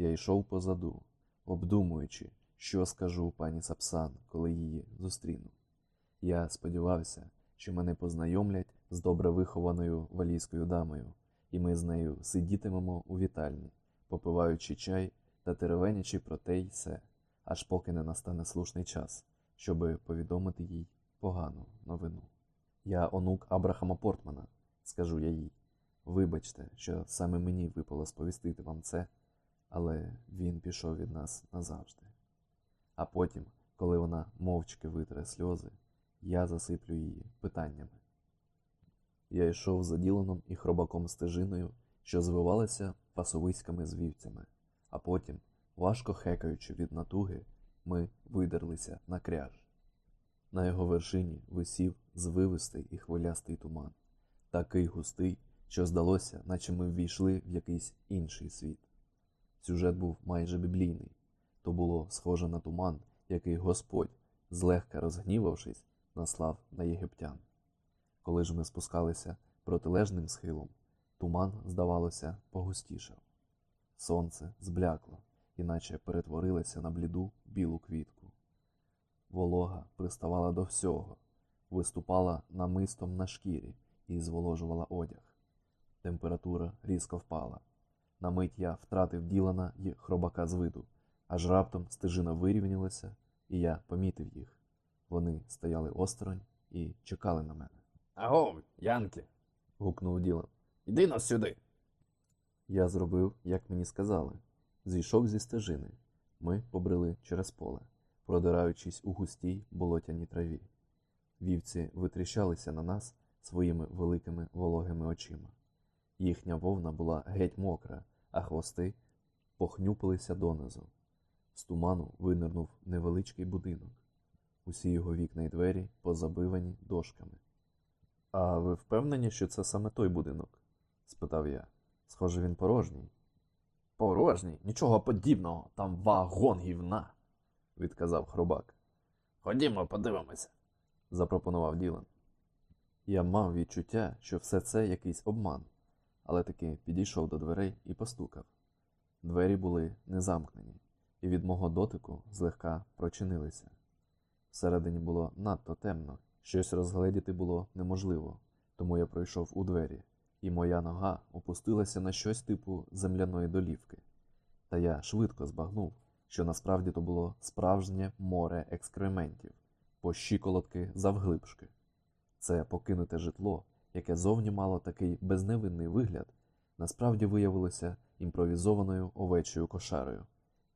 Я йшов позаду, обдумуючи, що скажу пані Сапсан, коли її зустріну. Я сподівався, що мене познайомлять з добре вихованою валійською дамою, і ми з нею сидітимемо у вітальні, попиваючи чай та теревенячи про те й се, аж поки не настане слушний час, щоби повідомити їй погану новину. Я онук Абрахама Портмана, скажу я їй. Вибачте, що саме мені випало сповістити вам це, але він пішов від нас назавжди. А потім, коли вона мовчки витре сльози, я засиплю її питаннями. Я йшов за Діланом і хробаком стежиною, що звивалася пасовиськами з вівцями, а потім, важко хекаючи від натуги, ми видерлися на кряж. На його вершині висів звивистий і хвилястий туман, такий густий, що здалося, наче ми ввійшли в якийсь інший світ. Сюжет був майже біблійний, то було схоже на туман, який Господь, злегка розгнівавшись, наслав на єгиптян. Коли ж ми спускалися протилежним схилом, туман, здавалося, погустішав. Сонце зблякло, іначе перетворилося на бліду білу квітку. Волога приставала до всього, виступала намистом на шкірі і зволожувала одяг. Температура різко впала. На мить я втратив Ділана й хробака з виду, аж раптом стежина вирівнялася, і я помітив їх. Вони стояли осторонь і чекали на мене. Агов, Янки, Гукнув Ділан. іди нас сюди. Я зробив, як мені сказали. Зійшов зі стежини. Ми побрели через поле, продираючись у густій болотяній траві. Вівці витріщалися на нас своїми великими вологими очима. Їхня вовна була геть мокра, а хвости похнюпилися донизу. З туману винирнув невеличкий будинок. Усі його вікна й двері позабивані дошками. А ви впевнені, що це саме той будинок? спитав я. Схоже, він порожній. Порожній, нічого подібного, там вагон гівна, відказав хробак. Ходімо, подивимося. запропонував Ділан. Я мав відчуття, що все це якийсь обман, але таки підійшов до дверей і постукав. Двері були не замкнені, і від мого дотику злегка прочинилися. Всередині було надто темно, щось розгледіти було неможливо, тому я пройшов у двері, і моя нога опустилася на щось типу земляної долівки. Та я швидко збагнув, що насправді то було справжнє море екскрементів, по щиколотки завглибшки. Це покинуте житло, яке зовні мало такий безневинний вигляд, насправді виявилося імпровізованою овечою кошарою,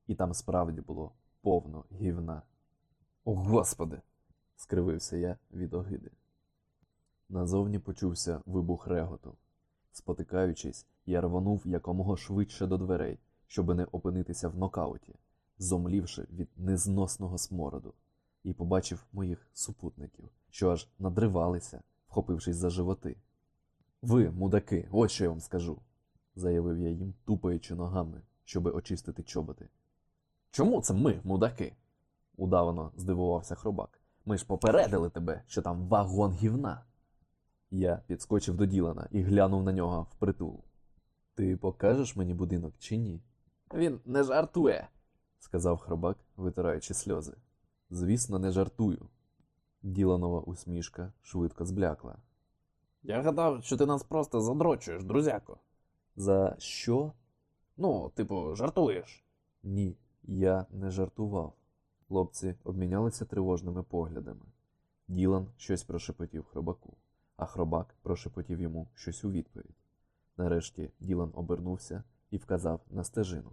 і там справді було повно гівна. О, Господи! скривився я від огиди. Назовні почувся вибух реготу. Спотикаючись, я рвонув якомога швидше до дверей, щоби не опинитися в нокауті, зомлівши від незносного смороду, і побачив моїх супутників, що аж надривалися, вхопившись за животи. Ви, мудаки, ось що я вам скажу, заявив я їм, тупаючи ногами, щоби очистити чоботи. Чому це ми, мудаки? удавано здивувався хробак. Ми ж попередили тебе, що там вагон гівна. Я підскочив до Ділана і глянув на нього впритул. Ти покажеш мені будинок чи ні? Він не жартує. сказав хробак, витираючи сльози. Звісно, не жартую. Діланова усмішка швидко зблякла. Я гадав, що ти нас просто задрочуєш, друзяко. За що? Ну, типу, жартуєш. Ні, я не жартував. Хлопці обмінялися тривожними поглядами. Ділан щось прошепотів хробаку, а хробак прошепотів йому щось у відповідь. Нарешті Ділан обернувся і вказав на стежину.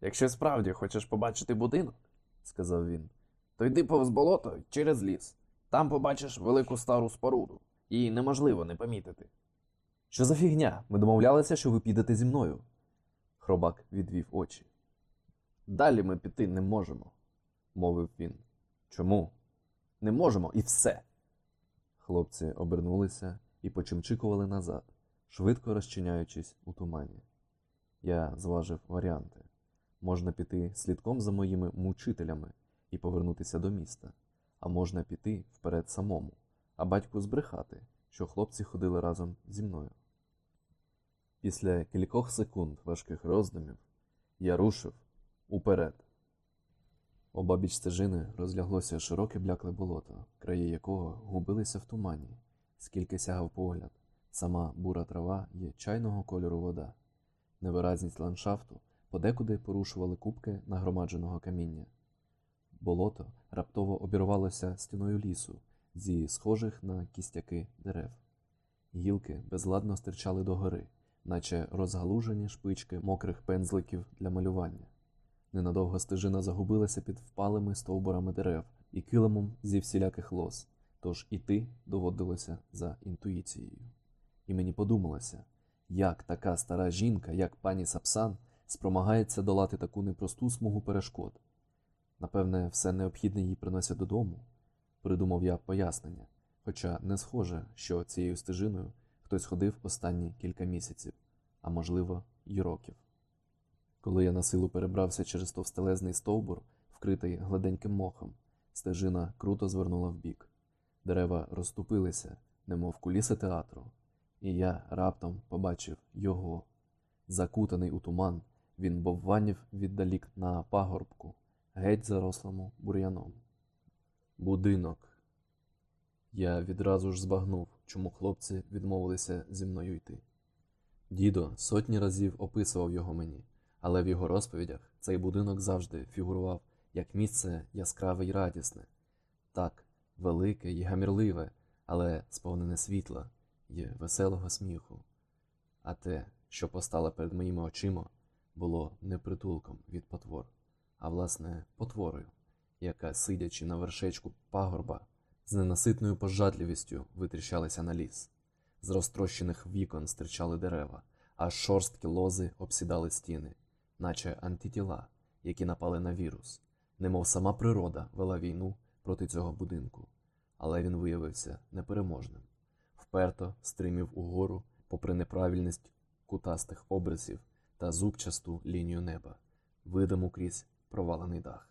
Якщо справді хочеш побачити будинок, Сказав він. То йди повз болото через ліс. Там побачиш велику стару споруду. Її неможливо не помітити. Що за фігня? Ми домовлялися, що ви підете зі мною. Хробак відвів очі. Далі ми піти не можемо, мовив він. Чому? Не можемо і все. Хлопці обернулися і почимчикували назад, швидко розчиняючись у тумані. Я зважив варіанти. Можна піти слідком за моїми мучителями і повернутися до міста, а можна піти вперед самому, а батьку збрехати, що хлопці ходили разом зі мною. Після кількох секунд важких роздумів Я рушив уперед. Обабіч стежини розляглося широке блякле болото, краї якого губилися в тумані, скільки сягав погляд, сама бура трава є чайного кольору вода. Невиразність ландшафту подекуди порушували кубки нагромадженого каміння. Болото раптово обірвалося стіною лісу зі схожих на кістяки дерев. Гілки безладно стирчали догори, наче розгалужені шпички мокрих пензликів для малювання. Ненадовго стежина загубилася під впалими стовбурами дерев і килимом зі всіляких лоз, тож іти доводилося за інтуїцією. І мені подумалося, як така стара жінка, як пані Сапсан, спромагається долати таку непросту смугу перешкод. Напевне, все необхідне їй приносять додому, придумав я пояснення, хоча не схоже, що цією стежиною хтось ходив останні кілька місяців, а можливо, й років. Коли я на силу перебрався через товстелезний стовбур, вкритий гладеньким мохом, стежина круто звернула вбік. Дерева розступилися, немов куліси театру, і я раптом побачив його. Закутаний у туман, він бовванів віддалік на пагорбку, геть зарослому бур'яном. Будинок. Я відразу ж збагнув, чому хлопці відмовилися зі мною йти. Дідо сотні разів описував його мені, але в його розповідях цей будинок завжди фігурував як місце яскраве й радісне, так, велике й гамірливе, але сповнене світла й веселого сміху. А те, що постало перед моїми очима, було не притулком від потвор, а власне потворою, яка, сидячи на вершечку пагорба, з ненаситною пожадливістю витріщалася на ліс. З розтрощених вікон стирчали дерева, а шорсткі лози обсідали стіни, наче антитіла, які напали на вірус, немов сама природа вела війну проти цього будинку, але він виявився непереможним, вперто стримів угору, попри неправильність кутастих обрисів та зубчасту лінію неба, видиму крізь провалений дах.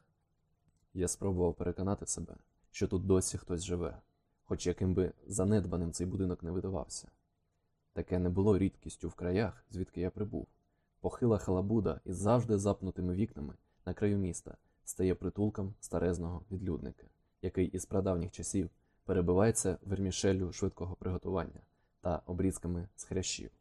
Я спробував переконати себе, що тут досі хтось живе, хоч яким би занедбаним цей будинок не видавався. Таке не було рідкістю в краях, звідки я прибув. Похила халабуда із завжди запнутими вікнами на краю міста стає притулком старезного відлюдника, який із прадавніх часів перебивається вермішеллю швидкого приготування та обрізками з хрящів.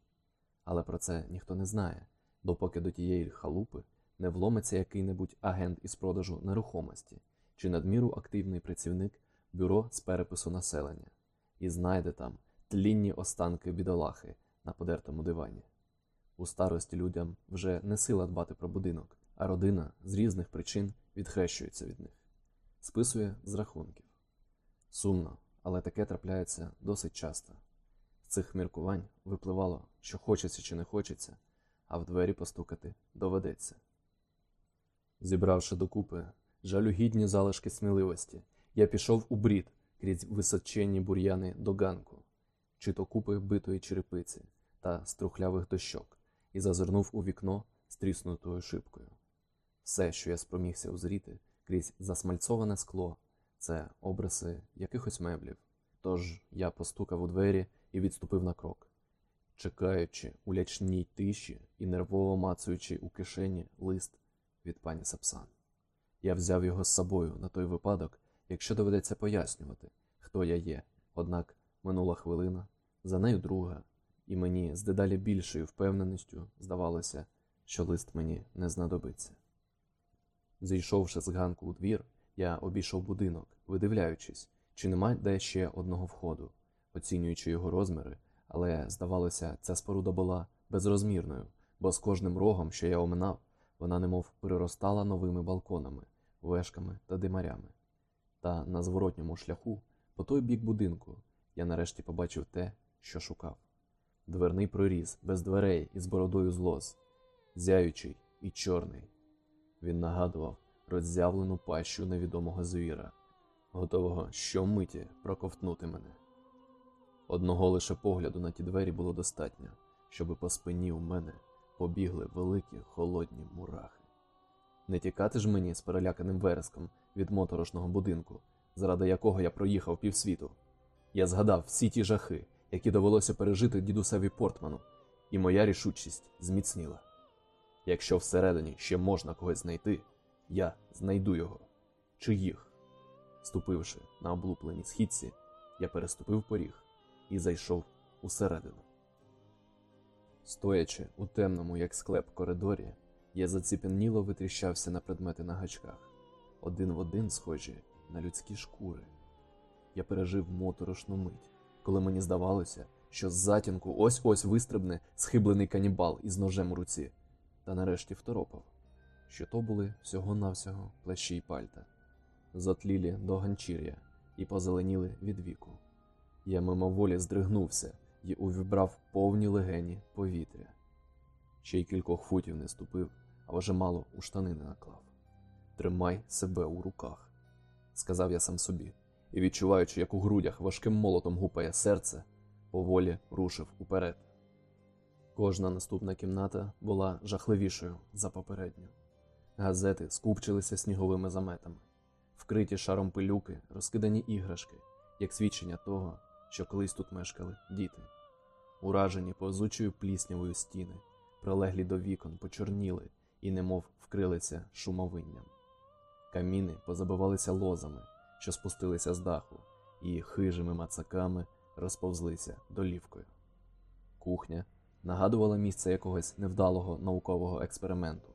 Але про це ніхто не знає, допоки до тієї халупи не вломиться який-небудь агент із продажу нерухомості чи надміру активний працівник бюро з перепису населення і знайде там тлінні останки бідолахи на подертому дивані. У старості людям вже не сила дбати про будинок, а родина з різних причин відхрещується від них, списує з рахунків. Сумно, але таке трапляється досить часто. З цих міркувань випливало, що хочеться чи не хочеться, а в двері постукати доведеться. Зібравши докупи жалюгідні залишки сміливості, я пішов у брід крізь височенні бур'яни до ганку, чи то купи битої черепиці та струхлявих дощок, і зазирнув у вікно з тріснутою шибкою. Все, що я спромігся узріти крізь засмальцоване скло, це обриси якихось меблів. Тож я постукав у двері і відступив на крок, чекаючи у лячній тиші і нервово мацуючи у кишені лист від пані Сапсан. Я взяв його з собою на той випадок, якщо доведеться пояснювати, хто я є. Однак минула хвилина, за нею друга, і мені з дедалі більшою впевненістю здавалося, що лист мені не знадобиться. Зійшовши з ганку у двір, я обійшов будинок, видивляючись, чи нема де ще одного входу, оцінюючи його розміри, але, здавалося, ця споруда була безрозмірною, бо з кожним рогом, що я оминав, вона немов приростала новими балконами, вешками та димарями. Та на зворотньому шляху, по той бік будинку, я нарешті побачив те, що шукав. Дверний проріз без дверей бородою з лоз, зяючий і чорний. Він нагадував роззявлену пащу невідомого звіра, готового щомиті проковтнути мене. Одного лише погляду на ті двері було достатньо, щоби по спині у мене побігли великі холодні мурахи. Не тікати ж мені з переляканим вереском від моторошного будинку, заради якого я проїхав півсвіту. Я згадав всі ті жахи, які довелося пережити дідусеві Портману, і моя рішучість зміцніла. Якщо всередині ще можна когось знайти, я знайду його чи їх. Ступивши на облупленій східці, я переступив поріг і зайшов усередину. Стоячи у темному, як склеп, коридорі, я заціпеніло витріщався на предмети на гачках, один в один схожі на людські шкури. Я пережив моторошну мить, коли мені здавалося, що з затінку ось-ось вистрибне схиблений канібал із ножем у руці, та нарешті второпав, що то були всього-навсього плащі й пальта, зотлілі до ганчір'я і позеленіли від віку. Я мимоволі здригнувся і увібрав повні легені повітря. Ще й кількох футів не ступив, а вже мало у штанини наклав. Тримай себе у руках, сказав я сам собі, і, відчуваючи, як у грудях важким молотом гупає серце, поволі рушив уперед. Кожна наступна кімната була жахливішою за попередню. Газети скупчилися сніговими заметами, вкриті шаром пилюки, розкидані іграшки, як свідчення того, що колись тут мешкали діти. Уражені повзучою пліснявою стіни, прилеглі до вікон, почорніли і немов вкрилися шумовинням. Каміни позабивалися лозами, що спустилися з даху, і хижими мацаками розповзлися долівкою. Кухня нагадувала місце якогось невдалого наукового експерименту.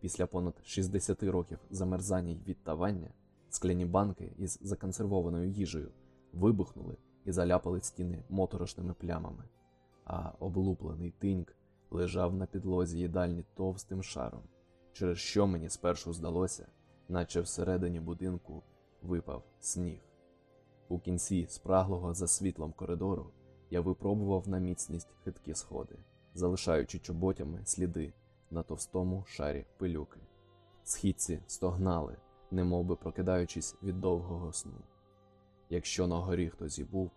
Після понад 60 років замерзання й відтавання скляні банки із законсервованою їжею вибухнули і заляпали стіни моторошними плямами, а облуплений тиньк лежав на підлозі їдальні товстим шаром, через що мені спершу здалося, наче всередині будинку випав сніг. У кінці спраглого за світлом коридору я випробував на міцність хиткі сходи, залишаючи чоботями сліди на товстому шарі пилюки. Східці стогнали, немовби прокидаючись від довгого сну. Якщо на горі хтось і був,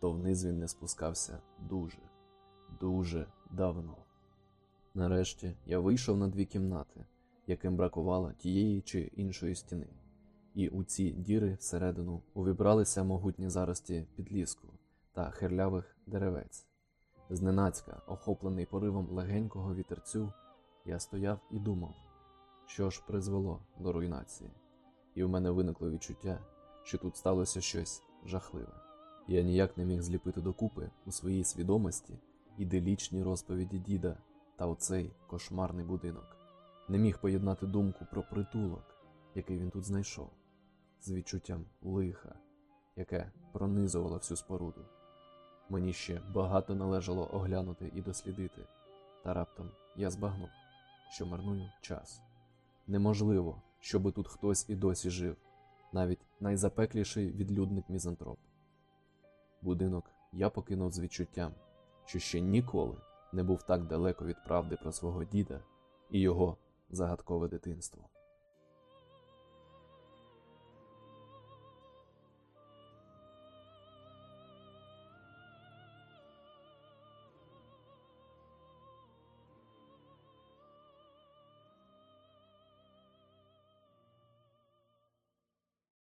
то вниз він не спускався дуже, дуже давно. Нарешті я вийшов на дві кімнати, яким бракувало тієї чи іншої стіни, і у ці діри всередину увібралися могутні зарості підліску та хирлявих деревець. Зненацька, охоплений поривом легенького вітерцю, я стояв і думав, що ж призвело до руйнації, і в мене виникло відчуття, що тут сталося щось жахливе. Я ніяк не міг зліпити докупи у своїй свідомості іделічні розповіді діда та оцей кошмарний будинок. Не міг поєднати думку про притулок, який він тут знайшов, з відчуттям лиха, яке пронизувало всю споруду. Мені ще багато належало оглянути і дослідити, та раптом я збагнув, що марную час. Неможливо, щоби тут хтось і досі жив, навіть найзапекліший відлюдник мізантроп. Будинок я покинув з відчуттям, що ще ніколи не був так далеко від правди про свого діда і його загадкове дитинство.